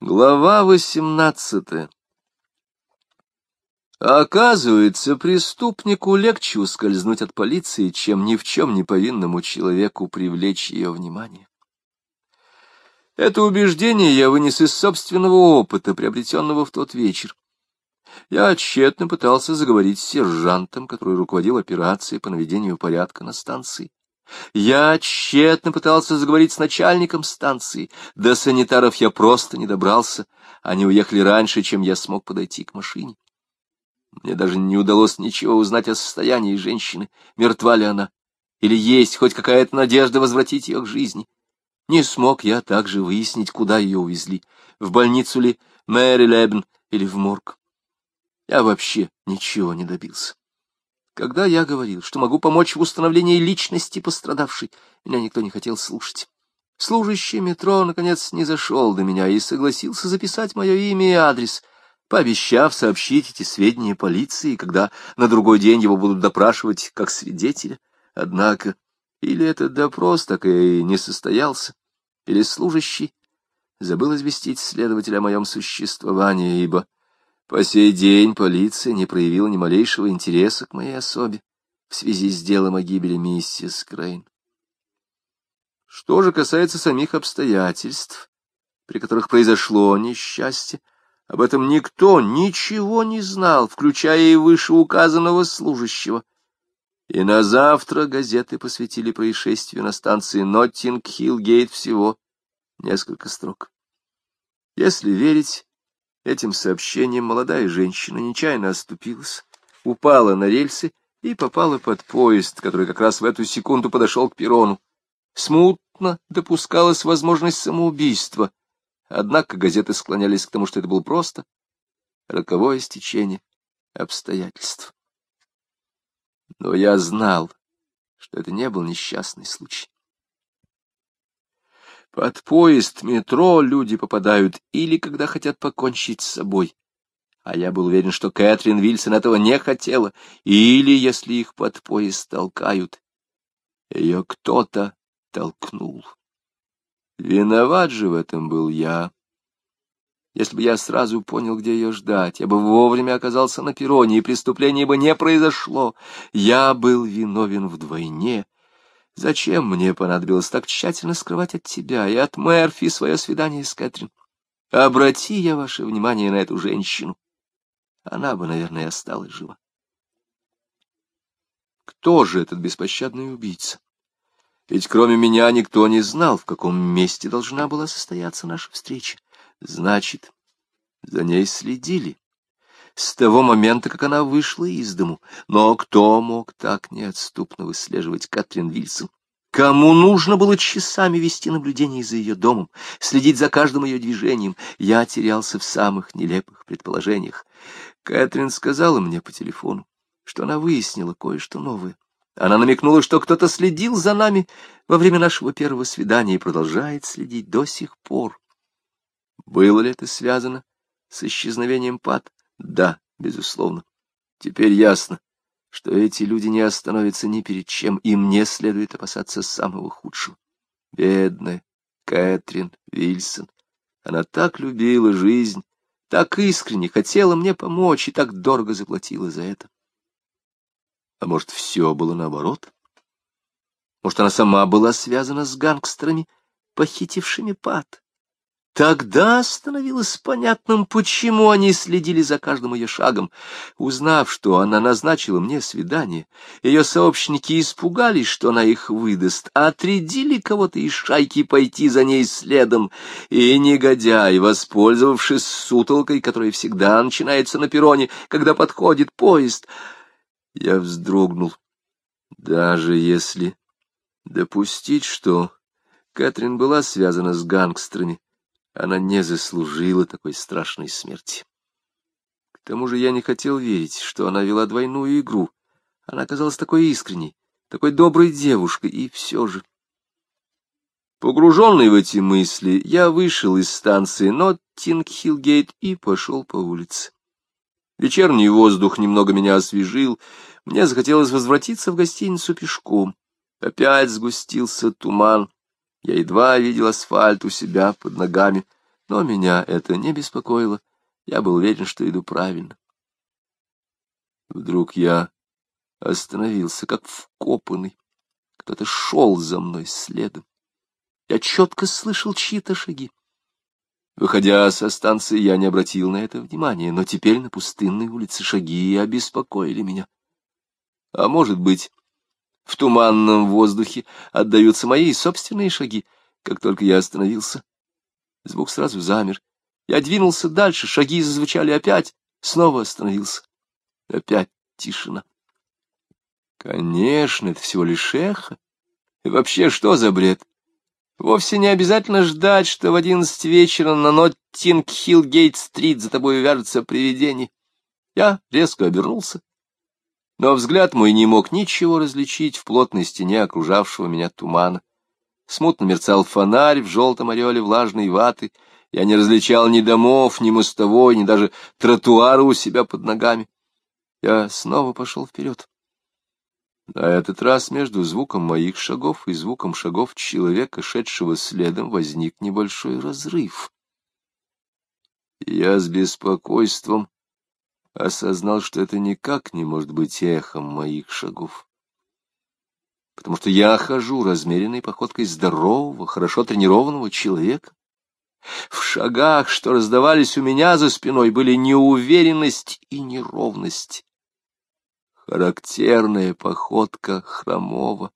Глава восемнадцатая Оказывается, преступнику легче ускользнуть от полиции, чем ни в чем не повинному человеку привлечь ее внимание. Это убеждение я вынес из собственного опыта, приобретенного в тот вечер. Я тщетно пытался заговорить с сержантом, который руководил операцией по наведению порядка на станции. Я тщетно пытался заговорить с начальником станции. До санитаров я просто не добрался. Они уехали раньше, чем я смог подойти к машине. Мне даже не удалось ничего узнать о состоянии женщины, мертва ли она, или есть хоть какая-то надежда возвратить ее к жизни. Не смог я также выяснить, куда ее увезли, в больницу ли Мэри Лебен или в морг. Я вообще ничего не добился. Когда я говорил, что могу помочь в установлении личности пострадавшей, меня никто не хотел слушать. Служащий метро, наконец, не зашел до меня и согласился записать мое имя и адрес, пообещав сообщить эти сведения полиции, когда на другой день его будут допрашивать как свидетеля. Однако, или этот допрос так и не состоялся, или служащий забыл известить следователя о моем существовании, ибо по сей день полиция не проявила ни малейшего интереса к моей особе в связи с делом о гибели миссис Крейн. Что же касается самих обстоятельств, при которых произошло несчастье, об этом никто ничего не знал, включая и вышеуказанного служащего. И на завтра газеты посвятили происшествию на станции Ноттинг-Хилл-Гейт всего несколько строк. Если верить этим сообщениям молодая женщина нечаянно оступилась, упала на рельсы и попала под поезд, который как раз в эту секунду подошел к перрону. Смутно допускалась возможность самоубийства, однако газеты склонялись к тому, что это было просто роковое стечение обстоятельств. Но я знал, что это не был несчастный случай. Под поезд метро люди попадают или когда хотят покончить с собой. А я был уверен, что Кэтрин Вильсон этого не хотела, или, если их под поезд толкают, ее кто-то толкнул. Виноват же в этом был я. Если бы я сразу понял, где ее ждать, я бы вовремя оказался на перроне, и преступление бы не произошло. Я был виновен вдвойне — Зачем мне понадобилось так тщательно скрывать от тебя и от Мерфи свое свидание с Кэтрин? Обрати я ваше внимание на эту женщину. Она бы, наверное, осталась жива. Кто же этот беспощадный убийца? Ведь кроме меня никто не знал, в каком месте должна была состояться наша встреча. Значит, за ней следили. С того момента, как она вышла из дому. Но кто мог так неотступно выслеживать Катрин Вильсон? Кому нужно было часами вести наблюдение за ее домом, следить за каждым ее движением? Я терялся в самых нелепых предположениях. Кэтрин сказала мне по телефону, что она выяснила кое-что новое. Она намекнула, что кто-то следил за нами во время нашего первого свидания и продолжает следить до сих пор. Было ли это связано с исчезновением Пат? Да, безусловно. Теперь ясно, что эти люди не остановятся ни перед чем, им не следует опасаться самого худшего. Бедная Кэтрин Вильсон. Она так любила жизнь, так искренне хотела мне помочь и так дорого заплатила за это. А может, все было наоборот? Может, она сама была связана с гангстерами, похитившими Пат? Тогда становилось понятным, почему они следили за каждым ее шагом. Узнав, что она назначила мне свидание, ее сообщники испугались, что она их выдаст, а отрядили кого-то из шайки пойти за ней следом. И негодяй, воспользовавшись сутолкой, которая всегда начинается на перроне, когда подходит поезд, я вздрогнул. Даже если допустить, что Кэтрин была связана с гангстерами, она не заслужила такой страшной смерти. К тому же я не хотел верить, что она вела двойную игру. Она оказалась такой искренней, такой доброй девушкой, и все же... Погруженный в эти мысли, я вышел из станции Ноттинг-Хилл-Гейт и пошел по улице. Вечерний воздух немного меня освежил, мне захотелось возвратиться в гостиницу пешком. Опять сгустился туман, я едва видел асфальт у себя под ногами. Но меня это не беспокоило. Я был уверен, что иду правильно. Вдруг я остановился, как вкопанный. Кто-то шел за мной следом. Я четко слышал чьи-то шаги. Выходя со станции, я не обратил на это внимания, но теперь на пустынной улице шаги обеспокоили меня. А может быть, в туманном воздухе отдаются мои собственные шаги. Как только я остановился, звук сразу замер. Я двинулся дальше, шаги зазвучали опять, снова остановился. Опять тишина. Конечно, это всего лишь эхо. И вообще, что за бред? Вовсе не обязательно ждать, что в одиннадцать вечера на Ноттинг-Хилл-Гейт-стрит за тобой увяжется привидение. Я резко обернулся, но взгляд мой не мог ничего различить в плотной стене окружавшего меня тумана. Смутно мерцал фонарь в желтом ореле влажной ваты. Я не различал ни домов, ни мостовой, ни даже тротуара у себя под ногами. Я снова пошел вперед. На этот раз между звуком моих шагов и звуком шагов человека, шедшего следом, возник небольшой разрыв. Я с беспокойством осознал, что это никак не может быть эхом моих шагов. Потому что я хожу размеренной походкой здорового, хорошо тренированного человека. В шагах, что раздавались у меня за спиной, были неуверенность и неровность характерная походка хромого.